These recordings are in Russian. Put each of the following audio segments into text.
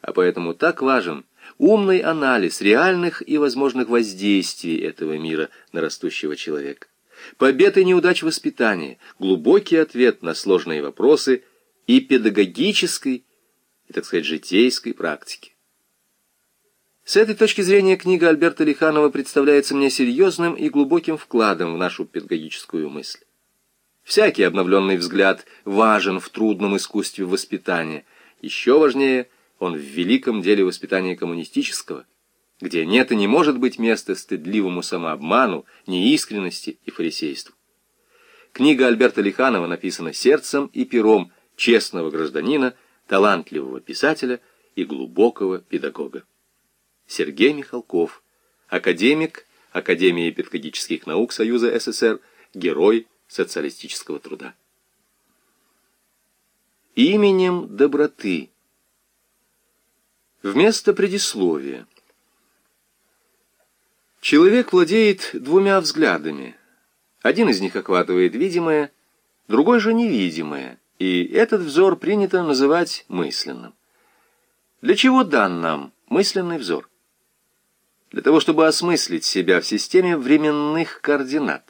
а поэтому так важен умный анализ реальных и возможных воздействий этого мира на растущего человека. Побед и неудач воспитания, глубокий ответ на сложные вопросы и педагогической, и, так сказать, житейской практики. С этой точки зрения книга Альберта Лиханова представляется мне серьезным и глубоким вкладом в нашу педагогическую мысль. Всякий обновленный взгляд важен в трудном искусстве воспитания. Еще важнее, он в великом деле воспитания коммунистического, где нет и не может быть места стыдливому самообману, неискренности и фарисейству. Книга Альберта Лиханова написана сердцем и пером честного гражданина, талантливого писателя и глубокого педагога. Сергей Михалков, академик Академии педагогических наук Союза СССР, герой социалистического труда. Именем доброты. Вместо предисловия. Человек владеет двумя взглядами. Один из них охватывает видимое, другой же невидимое, и этот взор принято называть мысленным. Для чего дан нам мысленный взор? для того, чтобы осмыслить себя в системе временных координат,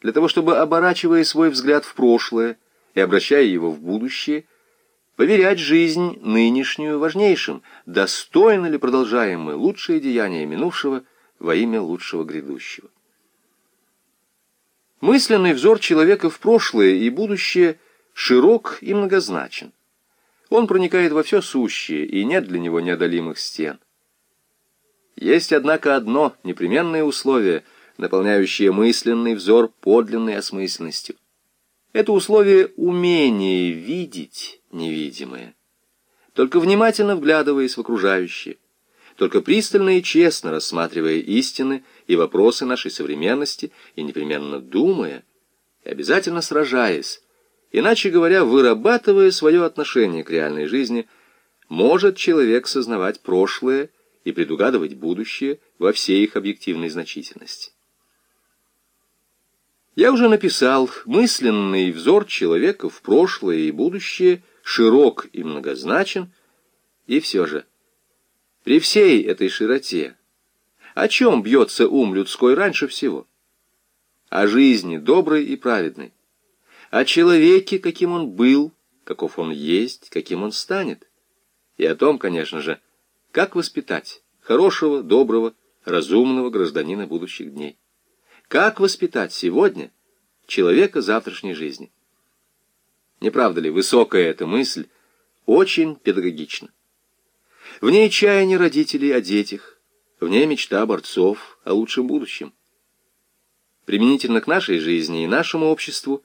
для того, чтобы, оборачивая свой взгляд в прошлое и обращая его в будущее, поверять жизнь нынешнюю важнейшим, достойно ли продолжаем мы лучшие деяния минувшего во имя лучшего грядущего. Мысленный взор человека в прошлое и будущее широк и многозначен. Он проникает во все сущее, и нет для него неодолимых стен. Есть, однако, одно непременное условие, наполняющее мысленный взор подлинной осмысленностью. Это условие умение видеть невидимое. Только внимательно вглядываясь в окружающее, только пристально и честно рассматривая истины и вопросы нашей современности и непременно думая, и обязательно сражаясь, иначе говоря, вырабатывая свое отношение к реальной жизни, может человек сознавать прошлое и предугадывать будущее во всей их объективной значительности. Я уже написал, мысленный взор человека в прошлое и будущее широк и многозначен, и все же, при всей этой широте, о чем бьется ум людской раньше всего? О жизни доброй и праведной, о человеке, каким он был, каков он есть, каким он станет, и о том, конечно же, как воспитать хорошего, доброго, разумного гражданина будущих дней? Как воспитать сегодня человека завтрашней жизни? Не правда ли, высокая эта мысль очень педагогична? В ней чаяние родителей о детях, в ней мечта борцов о лучшем будущем. Применительно к нашей жизни и нашему обществу,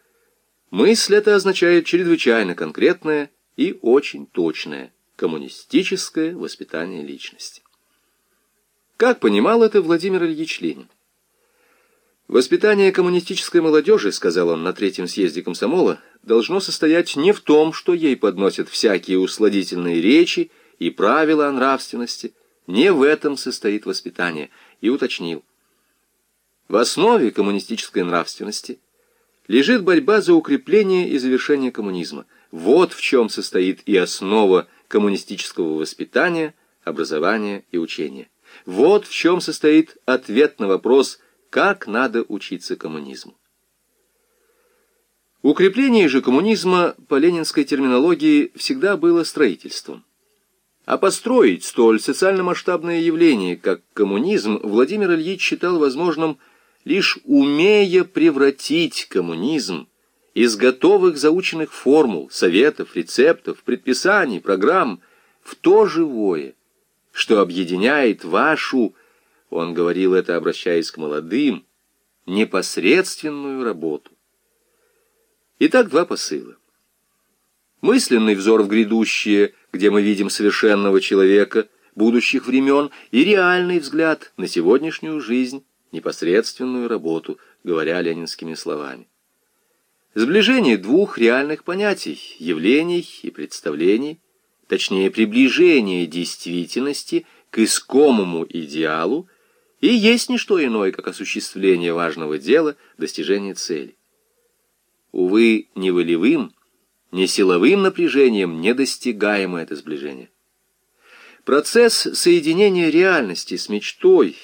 мысль эта означает чрезвычайно конкретное и очень точное коммунистическое воспитание личности. Как понимал это Владимир Ильич Ленин? Воспитание коммунистической молодежи, сказал он на третьем съезде комсомола, должно состоять не в том, что ей подносят всякие усладительные речи и правила о нравственности. Не в этом состоит воспитание, и уточнил. В основе коммунистической нравственности лежит борьба за укрепление и завершение коммунизма. Вот в чем состоит и основа коммунистического воспитания, образования и учения. Вот в чем состоит ответ на вопрос, как надо учиться коммунизму. Укрепление же коммунизма по ленинской терминологии всегда было строительством. А построить столь социально-масштабное явление, как коммунизм, Владимир Ильич считал возможным лишь умея превратить коммунизм из готовых заученных формул, советов, рецептов, предписаний, программ в то живое, что объединяет вашу, он говорил это, обращаясь к молодым, непосредственную работу. Итак, два посыла. Мысленный взор в грядущее, где мы видим совершенного человека будущих времен, и реальный взгляд на сегодняшнюю жизнь, непосредственную работу, говоря ленинскими словами. Сближение двух реальных понятий, явлений и представлений – точнее приближение действительности к искомому идеалу, и есть не что иное, как осуществление важного дела, достижение цели. Увы, ни волевым, ни силовым напряжением не достигаемо это сближение. Процесс соединения реальности с мечтой